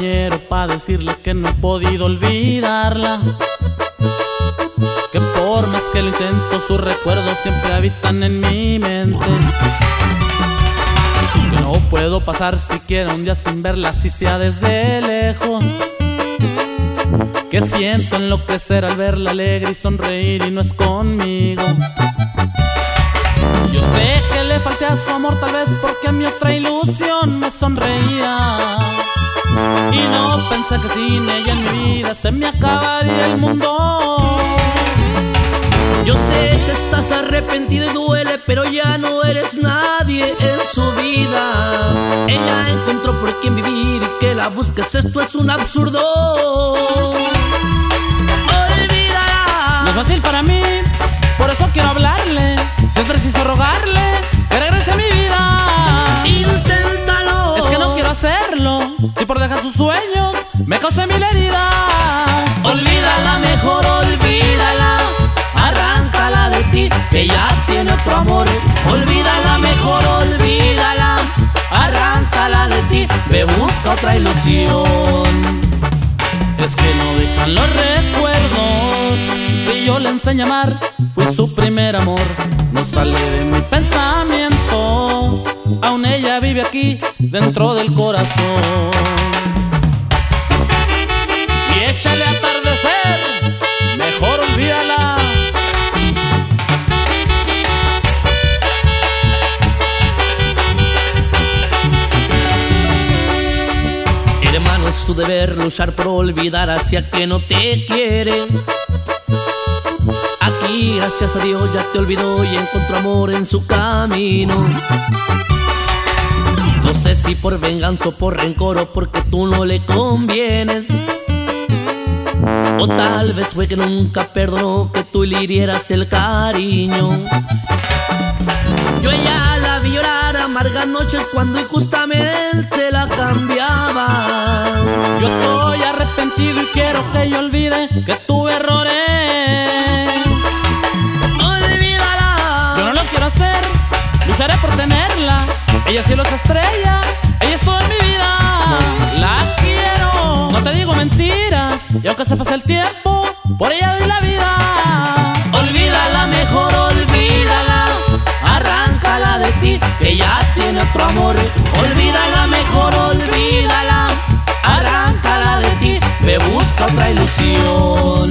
quiero para decirle que no he podido olvidarla. Que por más que lo intento, sus recuerdos siempre habitan en mi mente. Que no puedo pasar siquiera un día sin verla, si sea desde lejos. Que siento enloquecer al verla alegre y sonreír y no es conmigo. Yo sé que le falté a su amor tal vez porque mi otra ilusión me sonreía. Pensé que sin ella en mi vida se me acabaría el mundo. Yo sé que estás arrepentido y duele, pero ya no eres nadie en su vida. Ella encontró por quién vivir y que la busques, esto es un absurdo. Olvídala. No es fácil para mí, por eso quiero hablarle. Si es preciso rogarle por dejar sus sueños me causé mil heridas. Olvídala, mejor olvídala. Arráncala de ti, que ya tiene otro amor. Olvídala, mejor olvídala. Arráncala de ti, ve busca otra ilusión. Es que no dejan los recuerdos. Si yo le enseñé a amar, fue su primer amor. No sale de mi pensamiento. Aún ella vive aquí, dentro del corazón. Y échale atardecer, mejor olvídala. Hermano, es tu deber luchar por olvidar hacia que no te quiere. Aquí, gracias a Dios, ya te olvidó y encontró amor en su camino. No sé si por venganza o por rencor o porque tú no le convienes. O tal vez fue que nunca perdonó que tú le hirieras el cariño. Yo ella la vi llorar amargas noches cuando injustamente la cambiaba. Yo estoy arrepentido y quiero que yo olvide que tuve errores. Olvídala. Yo no lo quiero hacer, lucharé por tenerla. Ella sí es estrella, ella es toda mi vida. La quiero, no te digo mentiras. Y aunque se pase el tiempo, por ella doy la vida. Olvídala, mejor olvídala. Arráncala de ti, que ya tiene otro amor. Olvídala, mejor olvídala. Arráncala de ti, ve busca otra ilusión.